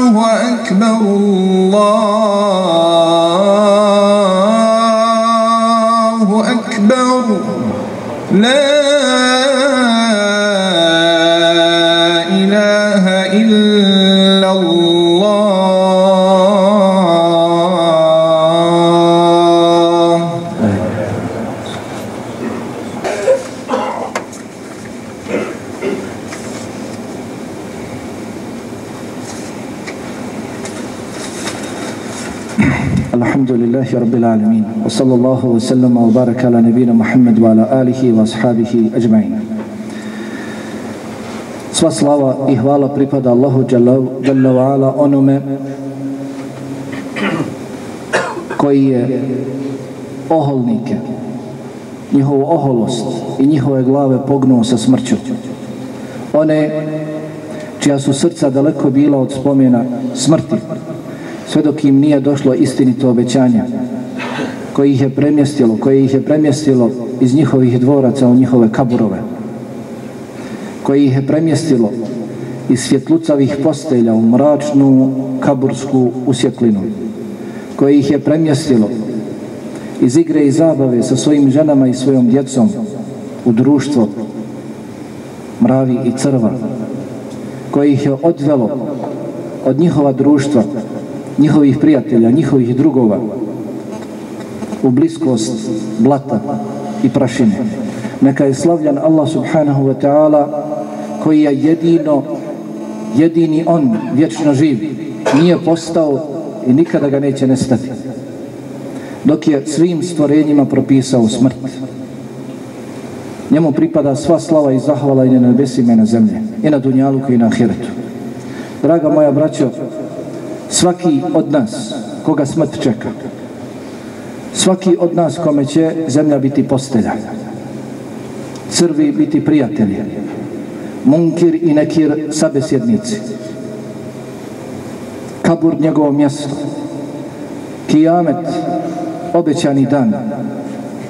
الله أكبر الله الحمد لله رب العالمين وصلى الله وسلم وبارك على نبينا محمد وعلى آله وأصحابه أجمعين Sva slava i hvala pripada Allahu Jalla wa ala onome koji je oholnike, njihovu oholost i njihove glave pognuo sa smrću. One čija su srca daleko bila od spomena smrti, sve dok im nije došlo istinito obećanje koje ih je premjestilo, koje ih je premjestilo iz njihovih dvoraca u njihove kaburove, koje ih je premjestilo iz svjetlucavih postelja u mračnu kabursku usjeklinu, koje ih je premjestilo iz igre i zabave sa svojim ženama i svojom djecom u društvo mravi i crva, koje ih je odvelo od njihova društva njihovih prijatelja, njihovih drugova u bliskost blata i prašine. Neka je slavljan Allah subhanahu wa ta'ala koji je jedino, jedini on vječno živ. Nije postao i nikada ga neće nestati. Dok je svim stvorenjima propisao smrt. Njemu pripada sva slava i zahvala i na nebesima i na zemlje. I na dunjaluku i na ahiretu. Draga moja braćo, svaki od nas koga smrt čeka svaki od nas kome će zemlja biti postelja crvi biti prijatelji munkir i nekir sabesjednici kabur njegovo mjesto kijamet obećani dan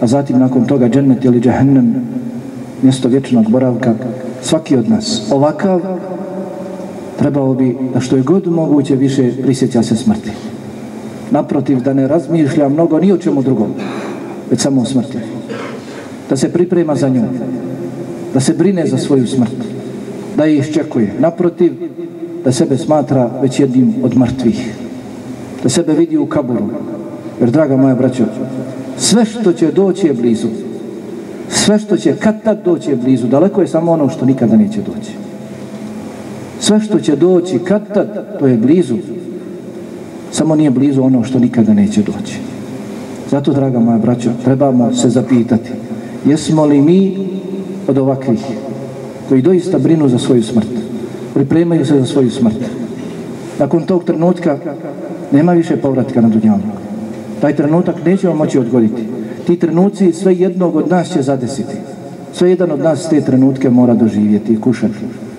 a zatim nakon toga džennet ili džahennem mjesto vječnog boravka svaki od nas. Ovakav trebao bi da što je god moguće više prisjeća se smrti. Naprotiv, da ne razmišlja mnogo ni o čemu drugom, već samo o smrti. Da se priprema za nju, da se brine za svoju smrt, da je iščekuje. Naprotiv, da sebe smatra već jednim od mrtvih. Da sebe vidi u kaburu. Jer, draga moja braćo, sve što će doći je blizu. Sve što će kad tad doći je blizu. Daleko je samo ono što nikada neće doći. Sve što će doći kad tad, to je blizu. Samo nije blizu ono što nikada neće doći. Zato, draga moja braćo, trebamo se zapitati. Jesmo li mi od ovakvih koji doista brinu za svoju smrt? Pripremaju se za svoju smrt. Nakon tog trenutka nema više povratka na dunjavu. Taj trenutak nećemo moći odgoditi. Ti trenuci sve jednog od nas će zadesiti. Sve jedan od nas te trenutke mora doživjeti i kušati.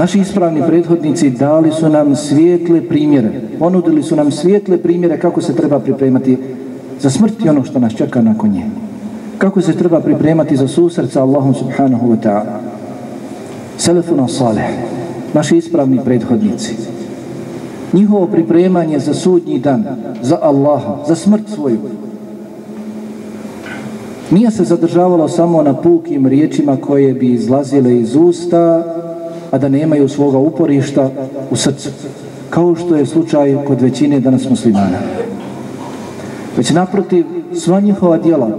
Naši ispravni prethodnici dali su nam svijetle primjere, ponudili su nam svijetle primjere kako se treba pripremati za smrt i ono što nas čeka nakon nje. Kako se treba pripremati za susret sa Allahom subhanahu wa ta'ala. Selefuna salih, naši ispravni prethodnici. Njihovo pripremanje za sudnji dan, za Allaha, za smrt svoju. Nije se zadržavalo samo na pukim riječima koje bi izlazile iz usta a da nemaju svoga uporišta u srcu, kao što je slučaj kod većine danas muslimana. Već naprotiv, sva njihova djela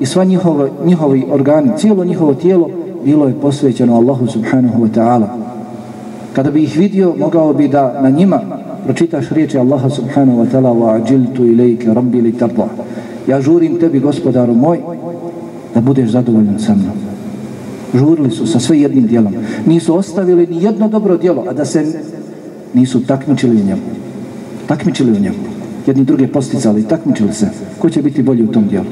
i sva njihova, njihovi organi, cijelo njihovo tijelo bilo je posvećeno Allahu subhanahu wa ta'ala. Kada bi ih vidio, mogao bi da na njima pročitaš riječi Allaha subhanahu wa ta'ala wa ađiltu ilajke rabbi li tarda. Ja žurim tebi, gospodaru moj, da budeš zadovoljan sa mnom žurili su sa sve jednim dijelom. Nisu ostavili ni jedno dobro dijelo, a da se nisu takmičili u njemu. Takmičili u njemu. Jedni druge posticali, takmičili se. Ko će biti bolji u tom dijelu?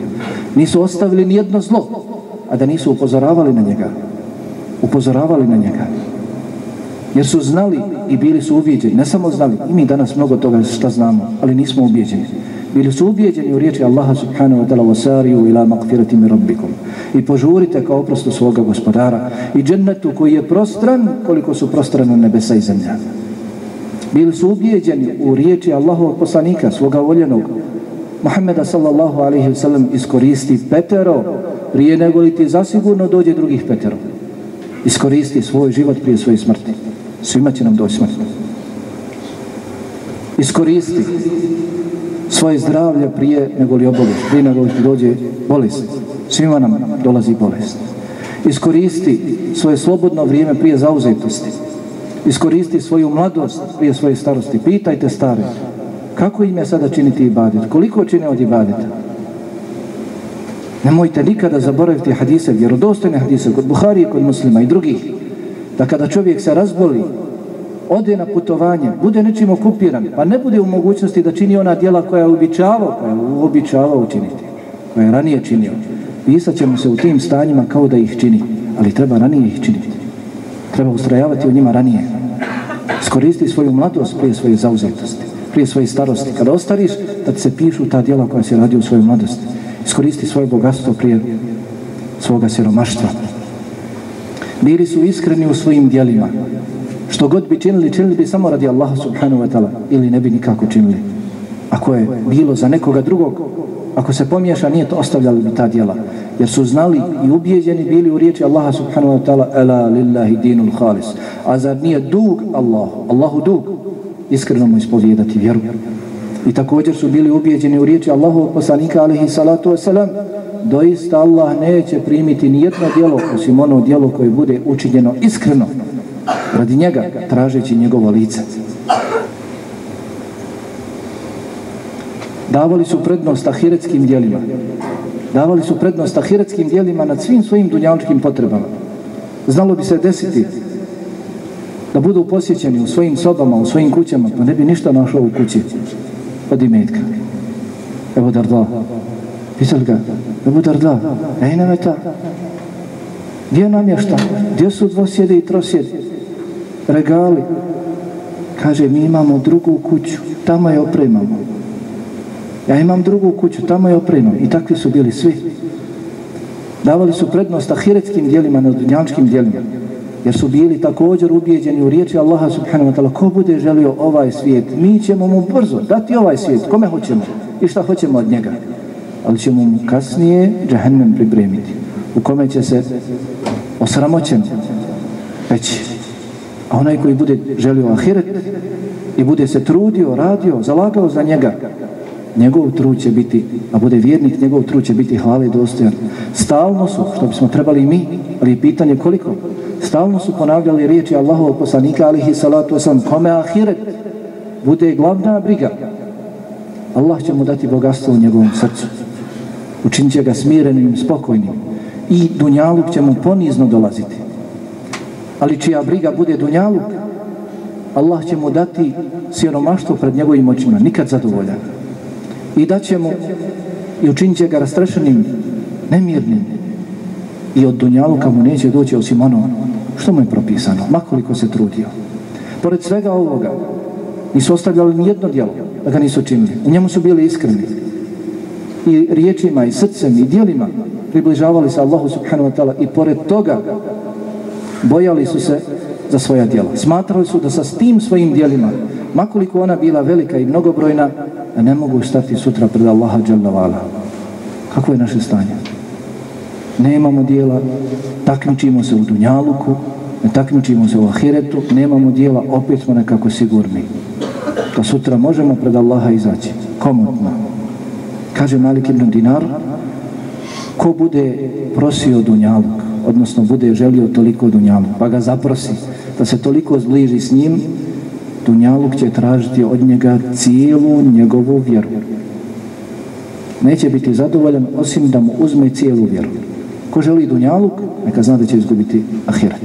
Nisu ostavili ni jedno zlo, a da nisu upozoravali na njega. Upozoravali na njega. Jer su znali i bili su ubijeđeni. Ne samo znali, i mi danas mnogo toga šta znamo, ali nismo ubijeđeni. Bili su ubijeđeni u riječi Allaha subhanahu wa ta'la wasariju ila makfirati mi rabbikum. I požurite kao oprostu svoga gospodara i džennetu koji je prostran koliko su prostrano nebesa i zemlja. Bili su ubijeđeni u riječi Allahovog poslanika, svoga voljenog, Muhammeda sallallahu alaihi wasallam iskoristi petero prije nego li ti zasigurno dođe drugih petero. Iskoristi svoj život prije svoje smrti. Svima će nam doći smrti. Iskoristi svoje zdravlje prije nego li oboleš, prije nego li dođe bolest. Svima nam dolazi bolest. Iskoristi svoje slobodno vrijeme prije zauzetosti. Iskoristi svoju mladost prije svoje starosti. Pitajte stare, kako im je sada činiti ibadet? Koliko čine od ibadeta? Nemojte nikada zaboraviti hadise, vjerodostojne hadise kod Buharije, kod muslima i drugih, da kada čovjek se razboli, ode na putovanje, bude nečim okupiran, pa ne bude u mogućnosti da čini ona dijela koja je uobičavao, koja je uobičavao učiniti, koja je ranije činio. Pisat ćemo se u tim stanjima kao da ih čini, ali treba ranije ih činiti. Treba ustrajavati u njima ranije. Skoristi svoju mladost prije svoje zauzetosti, prije svoje starosti. Kada ostariš, da ti se pišu ta dijela koja se radi u svojoj mladosti. Iskoristi svoje bogatstvo prije svoga siromaštva. Bili su iskreni u svojim dijelima, što god bi činili, činili bi samo radi Allaha subhanahu wa ta'ala ili ne bi nikako činili. Ako je bilo za nekoga drugog, ako se pomiješa, nije to ostavljali bi ta djela. Jer su znali i ubijeđeni bili u riječi Allaha subhanahu wa ta'ala Ela lillahi dinul khalis. A zar nije dug Allah, Allahu dug, iskreno mu ispovjedati vjeru. I također su bili ubijeđeni u riječi Allahu poslanika alaihi salatu wasalam doista Allah neće primiti nijedno djelo osim ono djelo koje bude učinjeno iskreno radi njega tražeći njegovo lice. Davali su prednost ahiretskim dijelima. Davali su prednost ahiretskim dijelima nad svim svojim dunjaličkim potrebama. Znalo bi se desiti da budu posjećeni u svojim sobama, u svojim kućama, pa ne bi ništa našao u kući od imetka. Evo Darda. Pisali ga, Evo Darda, ej ta Gdje nam je šta? Gdje su dvosjede i trosjede? Regali. Kaže, mi imamo drugu kuću, tamo je opremamo. Ja imam drugu kuću, tamo je opremamo. I takvi su bili svi. Davali su prednost ahiretskim dijelima nad dunjančkim dijelima. Jer su bili također ubijeđeni u riječi Allaha subhanahu wa ta'ala ko bude želio ovaj svijet, mi ćemo mu brzo dati ovaj svijet, kome hoćemo i šta hoćemo od njega. Ali ćemo mu kasnije džahennem pripremiti u kome će se osramoćen peći. A onaj koji bude želio ahiret i bude se trudio, radio, zalagao za njega, njegov trud će biti, a bude vjernik, njegov trud će biti hvale i dostojan. Stalno su, što bismo trebali mi, ali je pitanje koliko, stalno su ponavljali riječi Allahovog poslanika, alihi salatu wasalam, kome ahiret bude glavna briga, Allah će mu dati bogatstvo u njegovom srcu. Učinit će ga smirenim, spokojnim. I dunjaluk će mu ponizno dolaziti ali čija briga bude dunjaluk, Allah će mu dati siromaštvo pred njegovim očima, nikad zadovoljan. I daće mu i učinit će ga rastrešenim, nemirnim. I od dunjaluka mu neće doći osim ono što mu je propisano, makoliko se trudio. Pored svega ovoga, nisu ostavljali ni jedno djelo da ga nisu činili. U njemu su bili iskreni. I riječima, i srcem, i dijelima približavali se Allahu subhanahu wa ta'ala i pored toga bojali su se za svoja djela. Smatrali su da sa tim svojim djelima, makoliko ona bila velika i mnogobrojna, da ne mogu stati sutra pred Allaha dželnavala. Kako je naše stanje? Nemamo dijela, takmičimo se u Dunjaluku, ne takmičimo se u Ahiretu, nemamo dijela, opet smo nekako sigurni. Da sutra možemo pred Allaha izaći. Komotno. Kaže Malik ibn Dinar, ko bude prosio Dunjaluk, odnosno bude želio toliko dunjalu, pa ga zaprosi da se toliko zbliži s njim, Dunjaluk će tražiti od njega cijelu njegovu vjeru. Neće biti zadovoljan osim da mu uzme cijelu vjeru. Ko želi Dunjaluk, neka zna da će izgubiti Ahiret.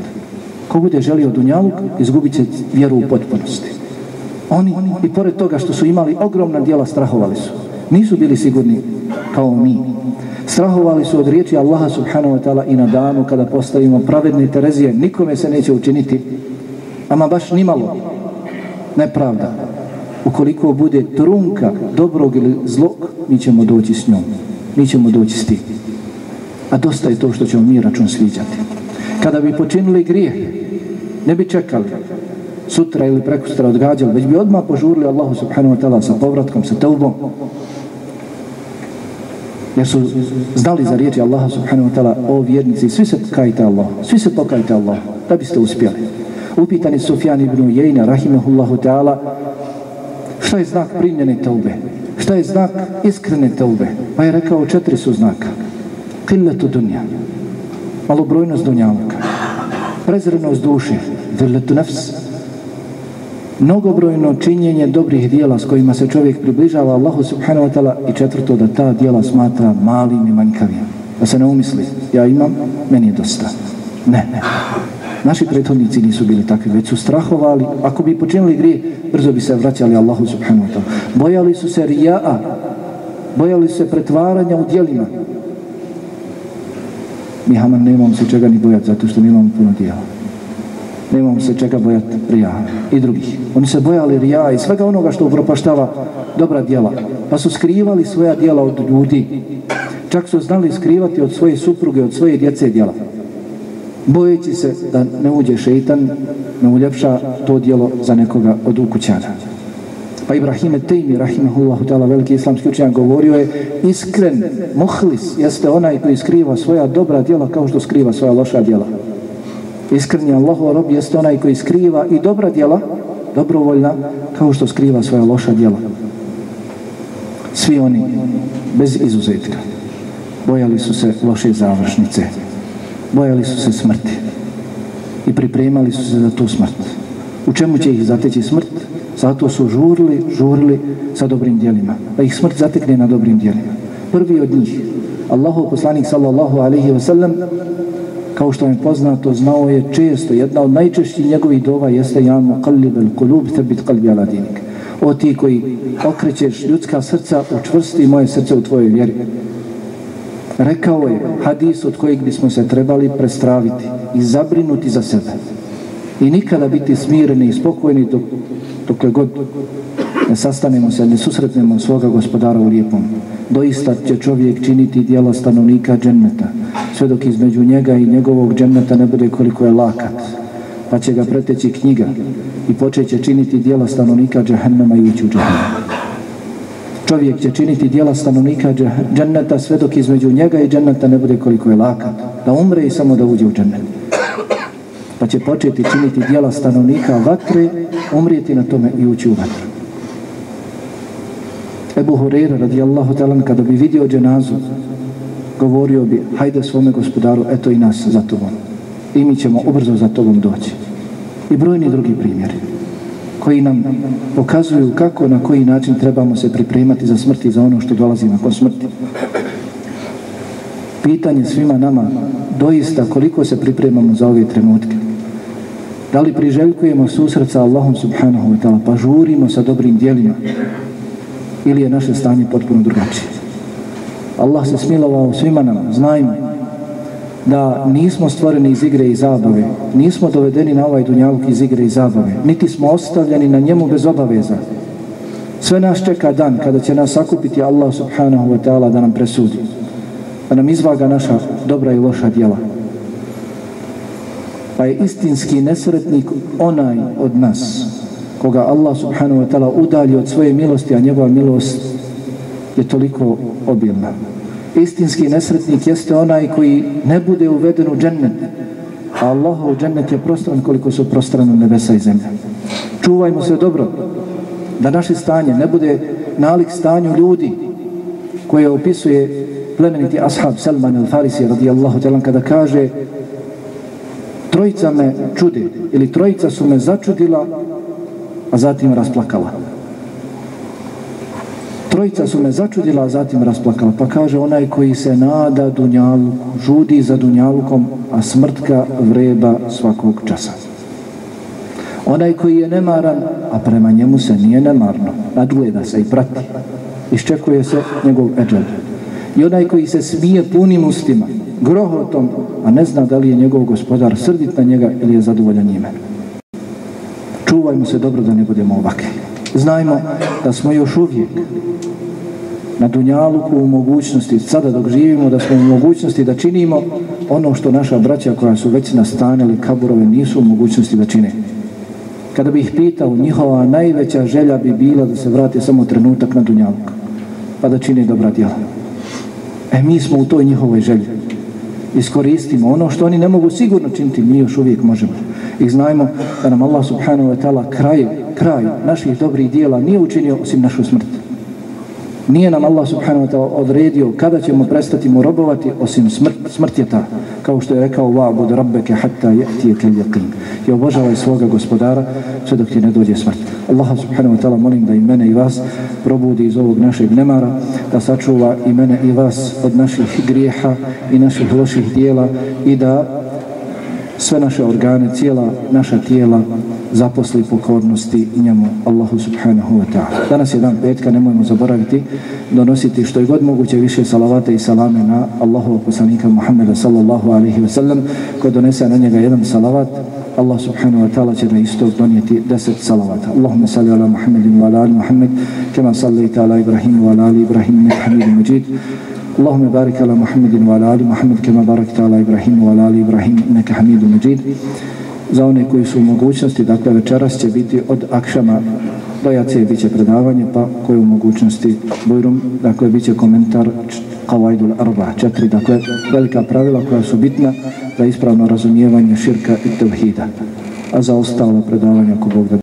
Ko bude želio Dunjaluk, izgubit će vjeru u potpunosti. Oni, i pored toga što su imali ogromna dijela, strahovali su. Nisu bili sigurni kao mi. Strahovali su od riječi Allaha subhanahu wa ta'ala i na danu kada postavimo pravedne Terezije, nikome se neće učiniti, ama baš nimalo nepravda. Ukoliko bude trunka dobrog ili zlog, mi ćemo doći s njom. Mi ćemo doći s tim. A dosta je to što ćemo mi račun sviđati. Kada bi počinili grijeh, ne bi čekali sutra ili prekustra odgađali, već bi odmah požurili Allahu subhanahu wa ta'ala sa povratkom, sa teubom. Jer su zdali za riječi Allaha subhanahu wa ta'ala o vjernici, svi se kajte Allah, svi se pokajte Allah, da biste uspjeli. je Sufjan ibn Ujejna, rahimahullahu ta'ala, šta je znak primljene taube? Šta je znak iskrene taube? Pa je rekao četiri su znaka. Killetu dunja, malobrojnost dunjavka, prezrenost duše, vrletu nefs, mnogobrojno činjenje dobrih dijela s kojima se čovjek približava Allahu subhanahu wa ta'ala i četvrto da ta dijela smatra malim i manjkavim. Da se ne umisli, ja imam, meni je dosta. Ne, ne. Naši prethodnici nisu bili takvi, već su strahovali. Ako bi počinili grije, brzo bi se vraćali Allahu subhanahu wa ta'ala. Bojali su se rija'a, bojali su se pretvaranja u dijelima. Mi Haman nemamo se čega ni bojati, zato što nemamo puno dijela nemamo se čega bojati rija i drugih. Oni se bojali rija i svega onoga što upropaštava dobra djela. Pa su skrivali svoja djela od ljudi. Čak su znali skrivati od svoje supruge, od svoje djece djela. Bojeći se da ne uđe šeitan, ne uljepša to djelo za nekoga od ukućana. Pa Ibrahime Tejmi, rahimahullahu ta'ala, veliki islamski učenjak, govorio je iskren, muhlis, jeste onaj koji skriva svoja dobra djela kao što skriva svoja loša djela iskreni Allahov rob jeste onaj koji skriva i dobra djela, dobrovoljna, kao što skriva svoja loša djela. Svi oni, bez izuzetka, bojali su se loše završnice, bojali su se smrti i pripremali su se za tu smrt. U čemu će ih zateći smrt? Zato su žurili, žurili sa dobrim djelima, da ih smrt zatekne na dobrim djelima. Prvi od njih, Allahov poslanik sallallahu alaihi wa sallam, kao što je poznato, znao je često, jedna od najčešćih njegovih dova jeste ja mu kalib el kulub, tebit kalbi ala dinik. O ti koji okrećeš ljudska srca, učvrsti moje srce u tvojoj vjeri. Rekao je hadis od kojeg bismo se trebali prestraviti i zabrinuti za sebe. I nikada biti smireni i spokojni dok, dokle god ne sastanemo se, ne susretnemo svoga gospodara u lijepom. Doista će čovjek činiti dijela stanovnika dženneta, sve dok između njega i njegovog dženneta ne bude koliko je lakat, pa će ga preteći knjiga i počet će činiti dijela stanovnika džahennama i ući u džahennama. Čovjek će činiti dijela stanovnika dženneta sve dok između njega i dženneta ne bude koliko je lakat, da umre i samo da uđe u džennet. Pa će početi činiti dijela stanovnika vatre, umrijeti na tome i ući u vatru. Ebu Hureyre radijallahu talan kada bi vidio dženazu govorio bi hajde svome gospodaru eto i nas za tobom. I mi ćemo ubrzo za tobom doći. I brojni drugi primjeri koji nam pokazuju kako na koji način trebamo se pripremati za smrt i za ono što dolazi nakon smrti. Pitanje svima nama doista koliko se pripremamo za ove trenutke? Da li priželjkujemo susret sa Allahom subhanahu wa ta'ala, pa žurimo sa dobrim dijelima, ili je naše stanje potpuno drugačije. Allah se smilovao svima nam, znajmo da nismo stvoreni iz igre i zabave, nismo dovedeni na ovaj dunjaluk iz igre i zabave, niti smo ostavljeni na njemu bez obaveza. Sve nas čeka dan kada će nas sakupiti Allah subhanahu wa ta'ala da nam presudi, da nam izvaga naša dobra i loša djela. Pa je istinski nesretnik onaj od nas koga Allah subhanahu wa ta'ala udalji od svoje milosti, a njegova milost je toliko obilna. Istinski nesretnik jeste onaj koji ne bude uveden u džennet, a Allahov džennet je prostran koliko su prostrane nebesa i zemlja. Čuvajmo se dobro, da naše stanje ne bude nalik stanju ljudi koje opisuje plemeniti ashab Salman al-Farisi radijallahu talan kada kaže trojica me čude ili trojica su me začudila a zatim rasplakala. Trojica su me začudila, a zatim rasplakala. Pa kaže onaj koji se nada dunjaluku, žudi za dunjalukom, a smrtka vreba svakog časa. Onaj koji je nemaran, a prema njemu se nije nemarno, nadgleda se i prati. Iščekuje se njegov eđel. I onaj koji se smije punim ustima, grohotom, a ne zna da li je njegov gospodar srdit na njega ili je zadovoljan njime čuvajmo se dobro da ne budemo ovakvi. Znajmo da smo još uvijek na Dunjaluku u mogućnosti, sada dok živimo, da smo u mogućnosti da činimo ono što naša braća koja su već nastanili kaburove nisu u mogućnosti da čine. Kada bih pitao, njihova najveća želja bi bila da se vrate samo trenutak na Dunjaluk, pa da čine dobra djela. E, mi smo u toj njihovoj želji. Iskoristimo ono što oni ne mogu sigurno činiti, mi još uvijek možemo i znajmo da nam Allah subhanahu wa ta'ala kraj, kraj naših dobrih dijela nije učinio osim našu smrt. Nije nam Allah subhanahu wa ta'ala odredio kada ćemo prestati mu robovati osim smrt, smrt je ta. Kao što je rekao wa'bud rabbeke hatta je'tije kel yaqin. I obožavaj svoga gospodara sve dok ti ne dođe smrt. Allah subhanahu wa ta'ala molim da i mene i vas probudi iz ovog našeg nemara, da sačuva i mene i vas od naših grijeha i naših loših dijela i da sve naše organe, cijela naša tijela zaposli pokornosti njemu, Allahu subhanahu wa ta'ala. Danas je dan petka, nemojmo zaboraviti donositi što je god moguće više salavate i salame na Allahu poslanika Muhammeda sallallahu alaihi wa sallam ko donese na njega jedan salavat Allah subhanahu wa ta'ala će na isto donijeti deset salavata. Allahumma salli ala Muhammedin wa ala ali Muhammed kema salli ala Ibrahim wa ala ali Ibrahim nek hamidu. اللهم بارك على محمد وعلى آل محمد كما باركت على إبراهيم وعلى آل إبراهيم إنك حميد مجيد za one koji su u mogućnosti, dakle večeras će biti od akšama do jacije bit će predavanje, pa koji u mogućnosti bujrum, dakle bit će komentar Kawaidul Arba, četiri, dakle velika pravila koja su bitna za ispravno razumijevanje širka i tevhida. A za ostalo predavanje ako Bog da